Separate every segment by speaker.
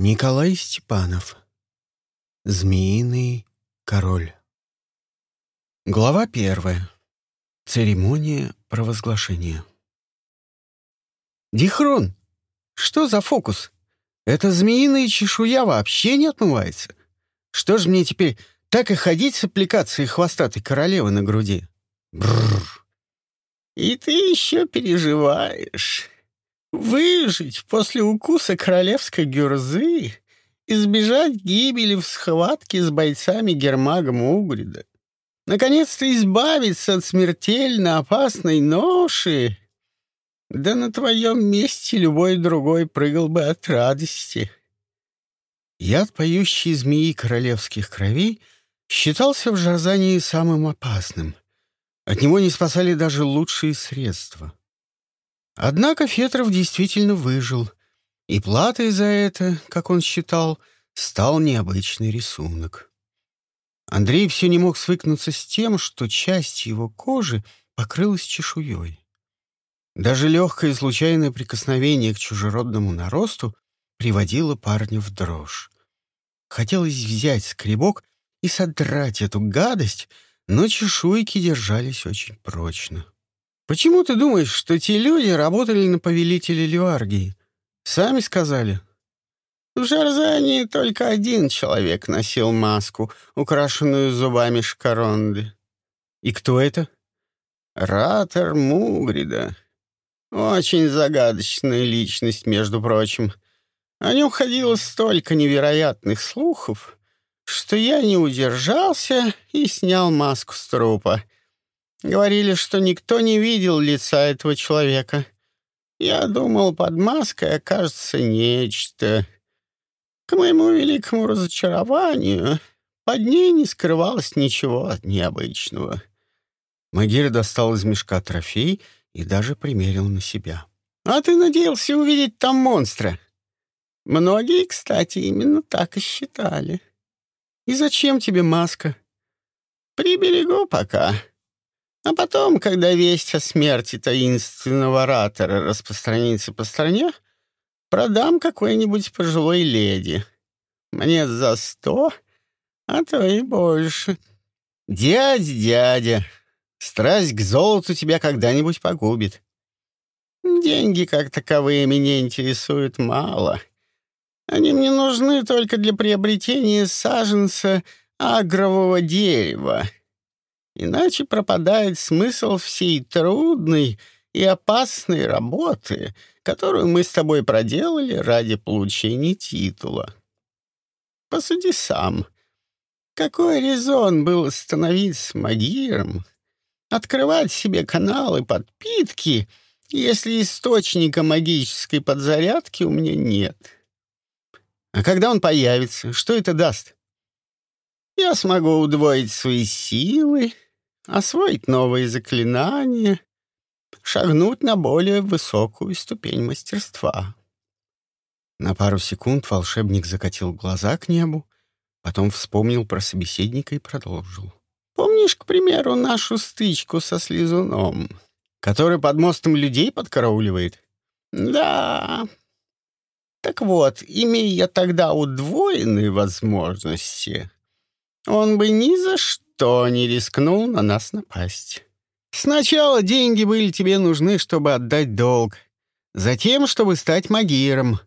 Speaker 1: Николай Степанов. Змеиный король. Глава первая. Церемония провозглашения. Дихрон, что за фокус? Эта змеиная чешуя вообще не отмывается. Что ж мне теперь так и ходить с аппликацией хвостатой королевы на груди? Бррр.
Speaker 2: И ты еще переживаешь. Выжить после укуса королевской гюрзы, избежать гибели в схватке с бойцами Гермага Мугрида, наконец-то избавиться от смертельно опасной ноши. Да на твоем месте любой другой прыгал бы от радости.
Speaker 1: Яд поющей змеи королевских кровей считался в Жарзании самым опасным. От него не спасали даже лучшие средства. Однако Фетров действительно выжил, и платой за это, как он считал, стал необычный рисунок. Андрей все не мог свыкнуться с тем, что часть его кожи покрылась чешуей. Даже легкое случайное прикосновение к чужеродному наросту приводило парня в дрожь. Хотелось взять скребок и содрать эту гадость, но чешуйки держались очень прочно. Почему ты думаешь, что те люди работали на повелителя Леваргии? Сами сказали.
Speaker 2: В Жарзании только один человек носил маску, украшенную зубами шкаронды.
Speaker 1: И кто это?
Speaker 2: Ратор Мугрида. Очень загадочная личность, между прочим. О нем ходило столько невероятных слухов, что я не удержался и снял маску с трупа — Говорили, что никто не видел лица этого человека. Я думал, под маской окажется нечто. К моему великому разочарованию, под ней не скрывалось ничего необычного.
Speaker 1: Магира достал из мешка трофей и даже примерил на себя.
Speaker 2: «А ты надеялся увидеть там монстра?» Многие, кстати, именно так и считали.
Speaker 1: «И зачем тебе маска?»
Speaker 2: «Приберегу пока», а потом, когда весть о смерти таинственного оратора распространится по стране, продам какой-нибудь пожилой леди. Мне за сто, а то и больше. Дядя, дядя, страсть к золоту тебя когда-нибудь погубит. Деньги как таковые меня интересуют мало. Они мне нужны только для приобретения саженца агрового дерева — Иначе пропадает смысл всей трудной и опасной работы, которую мы с тобой проделали ради получения титула. Посуди сам. Какой резон был становиться магиром, открывать себе каналы подпитки, если источника магической подзарядки у меня нет? А когда он появится, что это даст? Я смогу удвоить свои силы, освоить новые заклинания, шагнуть на более высокую ступень мастерства.
Speaker 1: На пару секунд волшебник закатил глаза к небу, потом вспомнил про собеседника и продолжил.
Speaker 2: «Помнишь, к примеру, нашу стычку со слезуном, который под мостом людей подкарауливает?» «Да. Так вот, имея тогда удвоенные возможности, он бы ни за что никто не рискнул на нас напасть. Сначала деньги были тебе нужны, чтобы отдать долг, затем, чтобы стать магиром.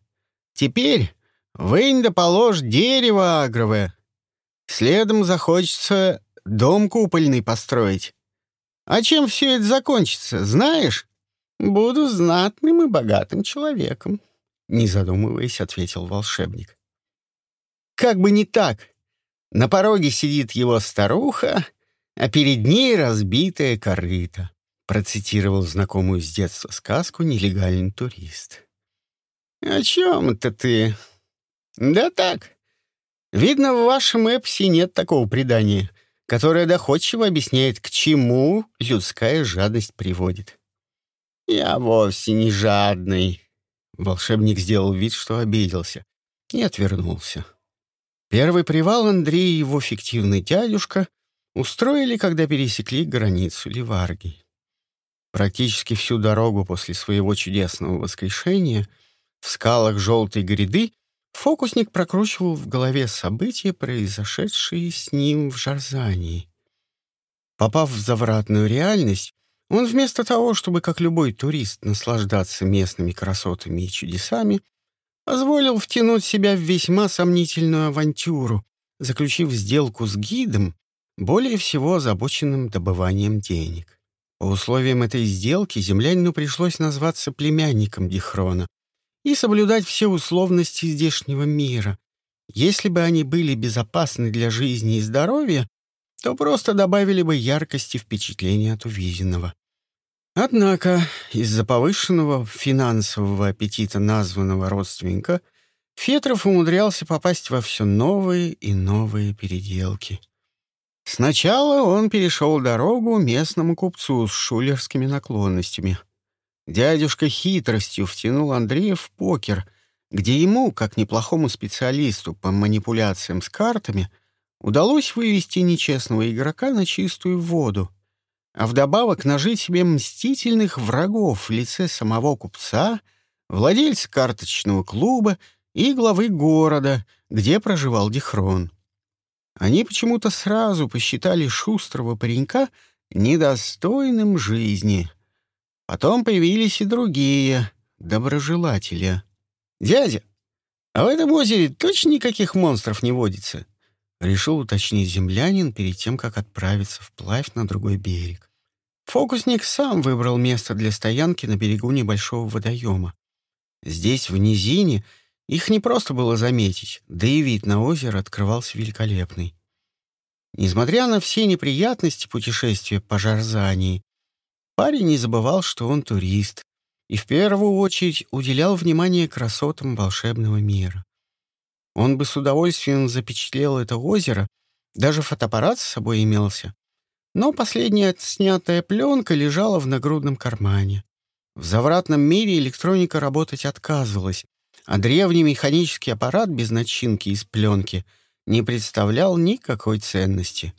Speaker 2: Теперь вынь да положь дерево агровое. Следом захочется дом купольный построить. А чем все это закончится, знаешь? Буду знатным и богатым человеком, — не задумываясь, ответил волшебник. Как бы не так. На пороге сидит его старуха, а перед ней разбитая корыта, процитировал знакомую с детства сказку нелегальный турист. «О чем это ты?» «Да так. Видно, в вашем эпсе нет такого предания, которое доходчиво объясняет, к чему людская жадность приводит». «Я вовсе не жадный», — волшебник сделал вид, что обиделся, и отвернулся. Первый привал Андрей и его фиктивный дядюшка устроили, когда пересекли границу Ливарги. Практически всю дорогу после своего чудесного воскрешения в скалах желтой гряды
Speaker 1: Фокусник прокручивал в голове события, произошедшие с ним в Жарзании. Попав в завратную реальность, он вместо того, чтобы, как любой турист, наслаждаться местными красотами и чудесами, позволил втянуть себя в весьма сомнительную авантюру, заключив сделку с гидом, более всего озабоченным добыванием денег. По условиям этой сделки землянину пришлось назваться племянником Дихрона и соблюдать все условности здешнего мира. Если бы они были безопасны для жизни и здоровья, то просто добавили бы яркости впечатления от увиденного. Однако из-за повышенного финансового аппетита названного родственника Фетров умудрялся попасть во все новые и новые переделки. Сначала он перешел дорогу местному купцу с шулерскими наклонностями. Дядюшка хитростью втянул Андрея в покер, где ему, как неплохому специалисту по манипуляциям с картами, удалось вывести нечестного игрока на чистую воду — а вдобавок нажить себе мстительных врагов в лице самого купца, владельца карточного клуба и главы города, где проживал Дихрон. Они почему-то сразу посчитали шустрого паренька недостойным жизни. Потом появились и другие доброжелатели. «Дядя, а в этом озере точно никаких монстров не водится?» Решил уточнить землянин перед тем, как отправиться вплавь на другой берег. Фокусник сам выбрал место для стоянки на берегу небольшого водоема. Здесь, в низине, их не просто было заметить, да и вид на озеро открывался великолепный. Несмотря на все неприятности путешествия по Жарзании, парень не забывал, что он турист, и в первую очередь уделял внимание красотам волшебного мира. Он бы с удовольствием запечатлел это озеро, даже фотоаппарат с собой имелся. Но последняя снятая пленка лежала в нагрудном кармане. В завратном мире электроника работать отказывалась, а древний механический аппарат без начинки из пленки не представлял никакой ценности.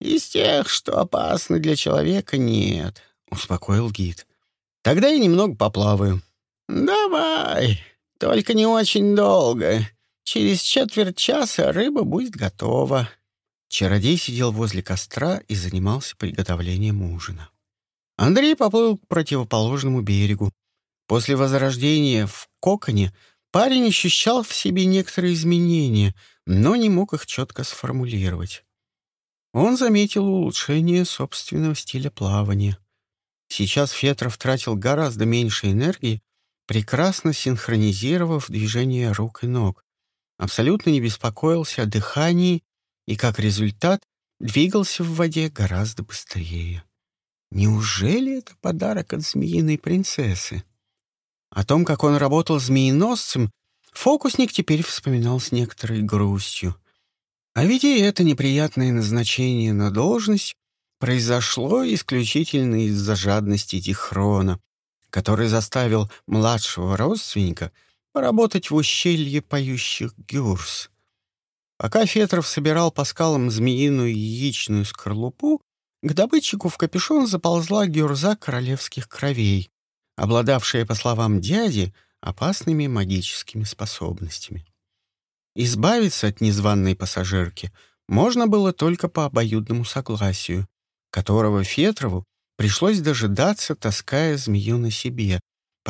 Speaker 1: «Из тех, что опасны для человека, нет», — успокоил гид. «Тогда я немного поплаваю». «Давай, только не очень долго. Через четверть часа рыба будет готова». Чародей сидел возле костра и занимался приготовлением ужина. Андрей поплыл к противоположному берегу. После возрождения в коконе парень ощущал в себе некоторые изменения, но не мог их четко сформулировать. Он заметил улучшение собственного стиля плавания. Сейчас Фетров тратил гораздо меньше энергии, прекрасно синхронизировав движение рук и ног абсолютно не беспокоился о дыхании и, как результат, двигался в воде гораздо быстрее. Неужели это подарок от змеиной принцессы? О том, как он работал змееносцем, фокусник теперь вспоминал с некоторой грустью. А ведь и это неприятное назначение на должность произошло исключительно из-за жадности Тихрона, который заставил младшего родственника — поработать в ущелье поющих гюрс. Пока Фетров собирал по скалам змеиную яичную скорлупу, к добытчику в капюшон заползла гюрза королевских кровей, обладавшая, по словам дяди, опасными магическими способностями. Избавиться от незваной пассажирки можно было только по обоюдному согласию, которого Фетрову пришлось дожидаться, таская змею на себе,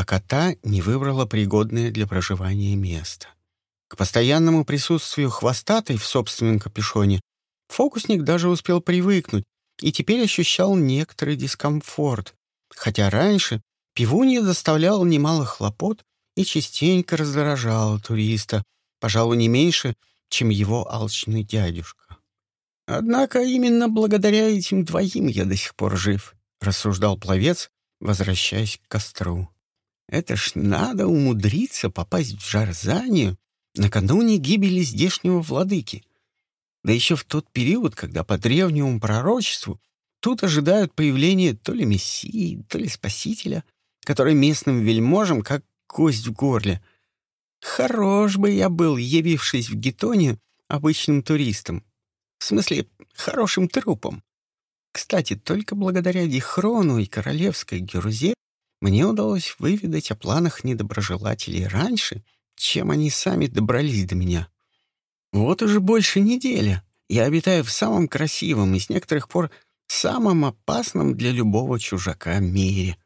Speaker 1: пока та не выбрала пригодное для проживания место. К постоянному присутствию хвостатой в собственном капюшоне фокусник даже успел привыкнуть и теперь ощущал некоторый дискомфорт, хотя раньше пивунья доставляла немало хлопот и частенько раздражала туриста, пожалуй, не меньше, чем его алчный дядюшка. «Однако именно благодаря этим двоим я до сих пор жив», — рассуждал пловец, возвращаясь к костру. Это ж надо умудриться попасть в Жарзанию накануне гибели здешнего владыки. Да еще в тот период, когда по древнему пророчеству тут ожидают появления то ли мессии, то ли спасителя, который местным вельможам как кость в горле. Хорош бы я был, явившись в Гетоне обычным туристом. В смысле, хорошим трупом. Кстати, только благодаря Дихрону и королевской Гюрзе мне удалось выведать о планах недоброжелателей раньше, чем они сами добрались до меня. Вот уже больше недели я обитаю в самом красивом и с некоторых пор самом опасном для любого чужака мире.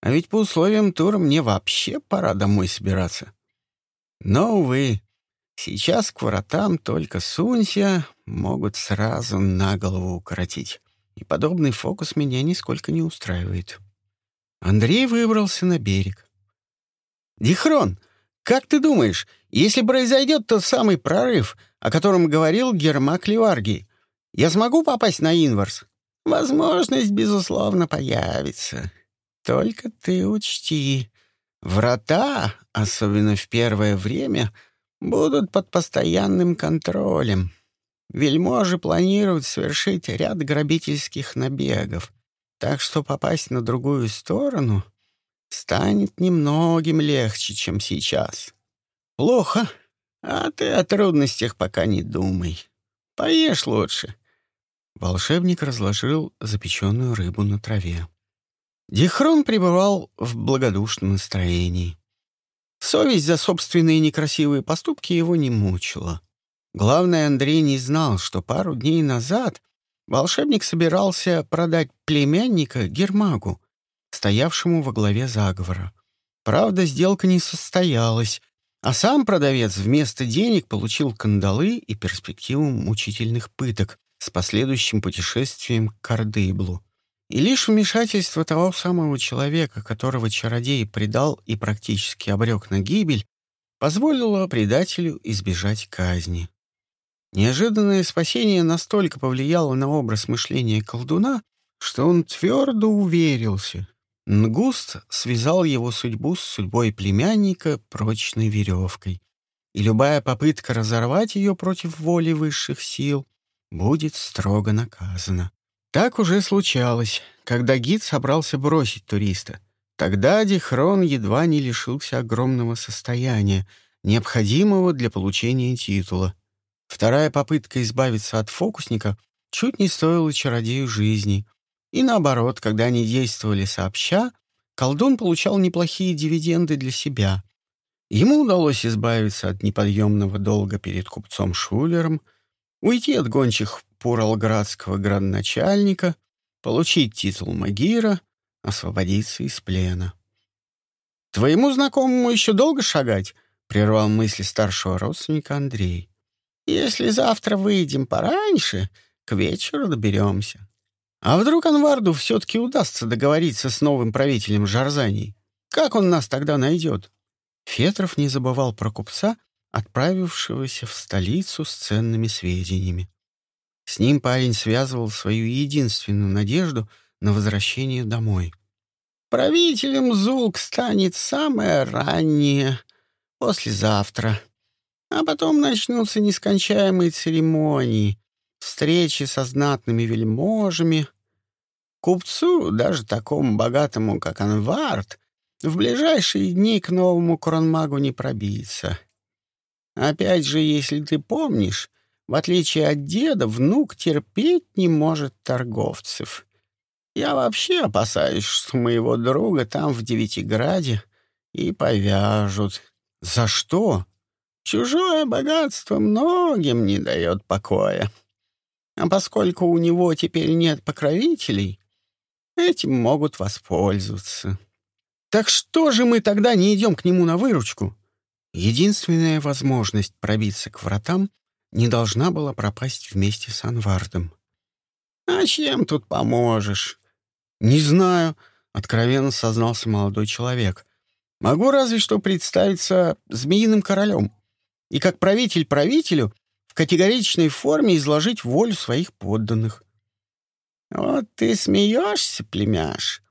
Speaker 1: А ведь по условиям тура мне вообще пора домой собираться. Но, увы, сейчас к воротам только сунься, могут сразу на голову укоротить. И подобный фокус меня нисколько не устраивает. Андрей выбрался на берег. «Дихрон, как ты думаешь, если произойдет тот самый прорыв, о котором говорил Гермак Ливаргий, я смогу попасть на Инварс?» «Возможность, безусловно, появится. Только ты учти, врата, особенно в первое время, будут под постоянным контролем. Вельможи планируют совершить ряд грабительских набегов, так что попасть на другую сторону станет немногим легче, чем сейчас. Плохо, а ты о трудностях пока не думай. Поешь лучше. Волшебник разложил запеченную рыбу на траве. Дихрон пребывал в благодушном настроении. Совесть за собственные некрасивые поступки его не мучила. Главное, Андрей не знал, что пару дней назад волшебник собирался продать племянника Гермагу, стоявшему во главе заговора. Правда, сделка не состоялась, а сам продавец вместо денег получил кандалы и перспективу мучительных пыток с последующим путешествием к Кардыблу. И лишь вмешательство того самого человека, которого чародей предал и практически обрек на гибель, позволило предателю избежать казни. Неожиданное спасение настолько повлияло на образ мышления колдуна, что он твердо уверился. Нгуст связал его судьбу с судьбой племянника прочной веревкой, и любая попытка разорвать ее против воли высших сил будет строго наказана. Так уже случалось, когда гид собрался бросить туриста. Тогда Дихрон едва не лишился огромного состояния, необходимого для получения титула — Вторая попытка избавиться от фокусника чуть не стоила чародею жизни. И наоборот, когда они действовали сообща, колдун получал неплохие дивиденды для себя. Ему удалось избавиться от неподъемного долга перед купцом Шулером, уйти от гончих Пуралградского градоначальника, получить титул Магира, освободиться из плена. «Твоему знакомому еще долго шагать?» — прервал мысли старшего родственника Андрей. Если завтра выйдем пораньше, к вечеру доберемся. А вдруг Анварду все-таки удастся договориться с новым правителем Жарзании? Как он нас тогда найдет? Фетров не забывал про купца, отправившегося в столицу с ценными сведениями. С ним парень связывал свою единственную надежду на возвращение домой. «Правителем Зулк станет самое раннее, послезавтра», а потом начнутся нескончаемые церемонии, встречи со знатными вельможами. Купцу, даже такому богатому, как Анвард, в ближайшие дни к новому кронмагу не пробиться. Опять же, если ты помнишь, в отличие от деда, внук терпеть не может торговцев. Я вообще опасаюсь, что моего друга там в Девятиграде и повяжут. За что? Чужое богатство многим не дает покоя. А поскольку у него теперь нет покровителей, этим могут воспользоваться. Так что же мы тогда не идем к нему на выручку? Единственная возможность пробиться к вратам не должна была пропасть вместе с Анвардом. «А чем тут поможешь?» «Не знаю», — откровенно сознался молодой человек. «Могу разве что представиться змеиным королем и как правитель правителю в категоричной форме изложить волю своих подданных. «Вот ты смеешься, племяш.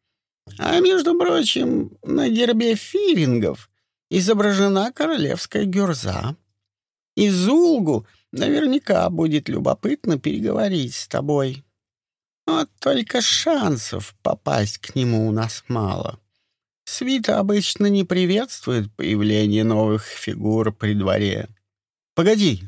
Speaker 1: А, между прочим, на гербе фирингов изображена королевская гюрза. И Зулгу наверняка будет любопытно переговорить с тобой. Вот только шансов попасть к нему у нас мало». Свита обычно не приветствует появление новых фигур при дворе. Погоди,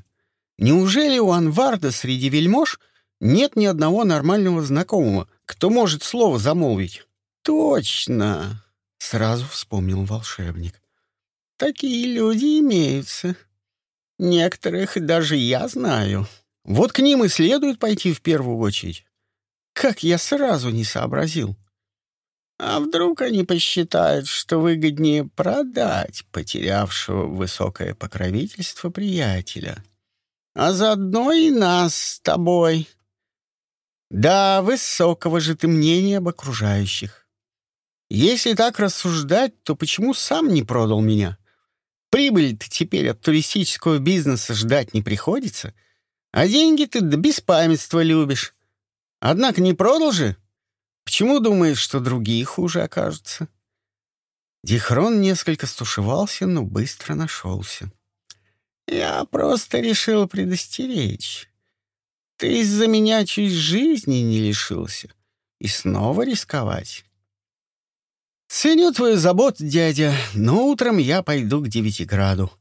Speaker 1: неужели у Анварда среди вельмож нет ни одного нормального знакомого, кто может слово замолвить? Точно, сразу вспомнил волшебник.
Speaker 2: такие люди имеются. Некоторых даже я знаю.
Speaker 1: Вот к ним и следует пойти в первую очередь. Как я сразу не сообразил.
Speaker 2: А вдруг они посчитают, что выгоднее продать потерявшего высокое покровительство приятеля, а заодно и нас с тобой? Да, высокого же ты мнения об окружающих. Если так рассуждать, то почему сам не продал меня? Прибыль-то теперь от туристического бизнеса ждать не приходится, а деньги ты до беспамятства любишь. Однако не продал же? Почему думаешь, что другие хуже окажутся?»
Speaker 1: Дихрон несколько стушевался, но быстро нашелся.
Speaker 2: «Я просто решил предостеречь. Ты из-за меня чуть жизни не лишился. И снова рисковать.
Speaker 1: Ценю твою заботу, дядя, но утром я пойду к Девятиграду.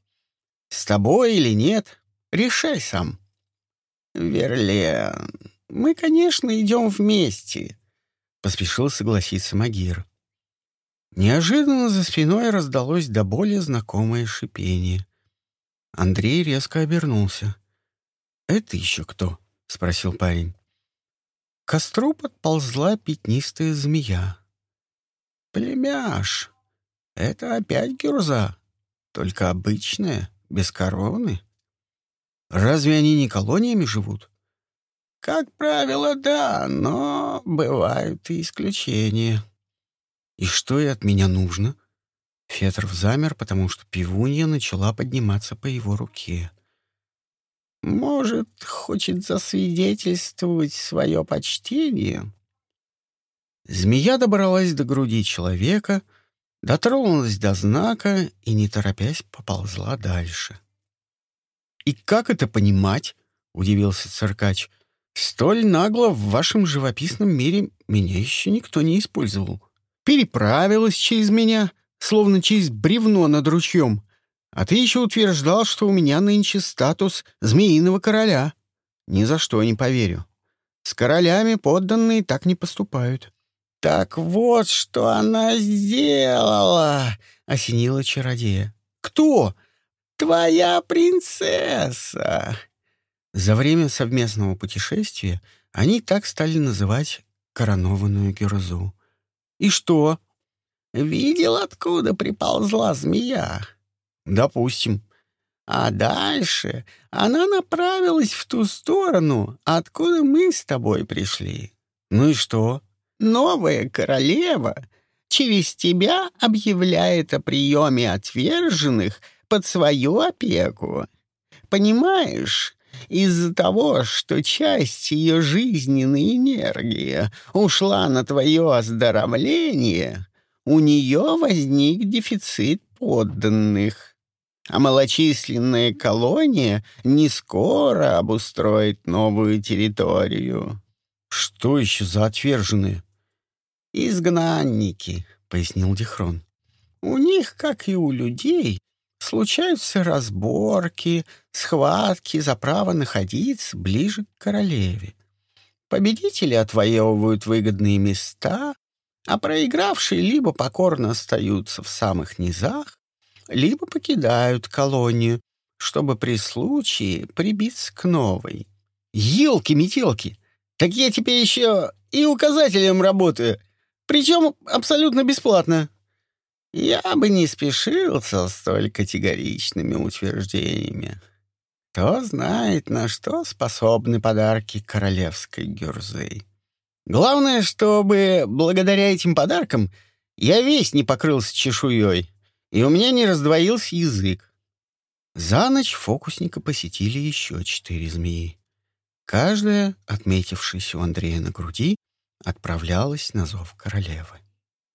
Speaker 1: С тобой или нет, решай сам».
Speaker 2: «Верлен, мы, конечно, идем вместе поспешил согласиться Магир.
Speaker 1: Неожиданно за спиной раздалось до боли знакомое шипение. Андрей резко обернулся. «Это еще кто?» — спросил парень. К костру подползла пятнистая змея.
Speaker 2: «Племяш, это опять гюрза, только обычная, без короны».
Speaker 1: «Разве они не колониями живут?»
Speaker 2: Как правило, да, но бывают и исключения.
Speaker 1: И что и от меня нужно? Фетров замер, потому что пивунья начала подниматься по его руке.
Speaker 2: Может, хочет засвидетельствовать свое почтение?
Speaker 1: Змея добралась до груди человека, дотронулась до знака и, не торопясь, поползла дальше. «И как это понимать?» — удивился циркач. Столь нагло в вашем живописном мире меня еще никто не использовал. Переправилась через меня, словно через бревно над ручьем. А ты еще утверждал, что у меня нынче статус змеиного короля. Ни за что не поверю. С королями подданные так не поступают.
Speaker 2: «Так вот, что она сделала!» — осенила чародея.
Speaker 1: «Кто?»
Speaker 2: «Твоя принцесса!»
Speaker 1: За время совместного путешествия они так стали называть коронованную Гюрзу. «И что?»
Speaker 2: «Видел, откуда приползла змея?»
Speaker 1: «Допустим».
Speaker 2: «А дальше она направилась в ту сторону, откуда мы с тобой пришли».
Speaker 1: «Ну и что?»
Speaker 2: «Новая королева через тебя объявляет о приеме отверженных под свою опеку. Понимаешь, из-за того, что часть ее жизненной энергии ушла на твое оздоровление, у нее возник дефицит подданных. А малочисленная колония не скоро обустроит новую территорию.
Speaker 1: Что еще за отверженные?
Speaker 2: Изгнанники, пояснил Дихрон. У них, как и у людей, случаются разборки, схватки за право находиться ближе к королеве. Победители отвоевывают выгодные места, а проигравшие либо покорно остаются в самых низах, либо покидают колонию, чтобы при случае прибиться к новой.
Speaker 1: Елки-метелки! Так я теперь еще и указателем работаю, причем абсолютно бесплатно.
Speaker 2: Я бы не спешил со столь категоричными утверждениями. Кто знает, на что способны подарки королевской гюрзы.
Speaker 1: Главное, чтобы благодаря этим подаркам я весь не покрылся чешуей, и у меня не раздвоился язык. За ночь фокусника посетили еще четыре змеи. Каждая, отметившись у Андрея на груди, отправлялась на зов королевы.